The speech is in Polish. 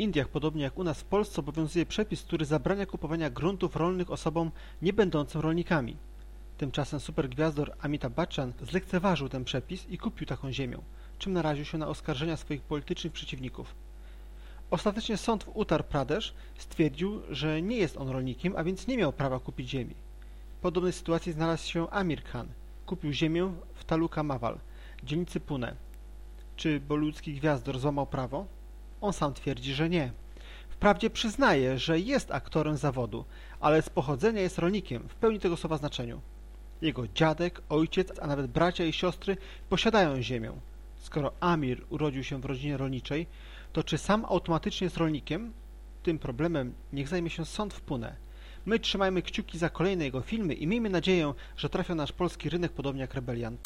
Indiach, podobnie jak u nas w Polsce, obowiązuje przepis, który zabrania kupowania gruntów rolnych osobom nie będącym rolnikami. Tymczasem supergwiazdor Amitabh Bachchan zlekceważył ten przepis i kupił taką ziemię, czym naraził się na oskarżenia swoich politycznych przeciwników. Ostatecznie sąd w Uttar Pradesh stwierdził, że nie jest on rolnikiem, a więc nie miał prawa kupić ziemi. W podobnej sytuacji znalazł się Amir Khan. Kupił ziemię w Taluka Mawal, dzielnicy Pune. Czy boludzki gwiazdor złamał prawo? On sam twierdzi, że nie. Wprawdzie przyznaje, że jest aktorem zawodu, ale z pochodzenia jest rolnikiem w pełni tego słowa znaczeniu. Jego dziadek, ojciec, a nawet bracia i siostry posiadają ziemię. Skoro Amir urodził się w rodzinie rolniczej, to czy sam automatycznie jest rolnikiem? Tym problemem niech zajmie się sąd w Pune. My trzymajmy kciuki za kolejne jego filmy i miejmy nadzieję, że trafią na nasz polski rynek podobnie jak Rebelian.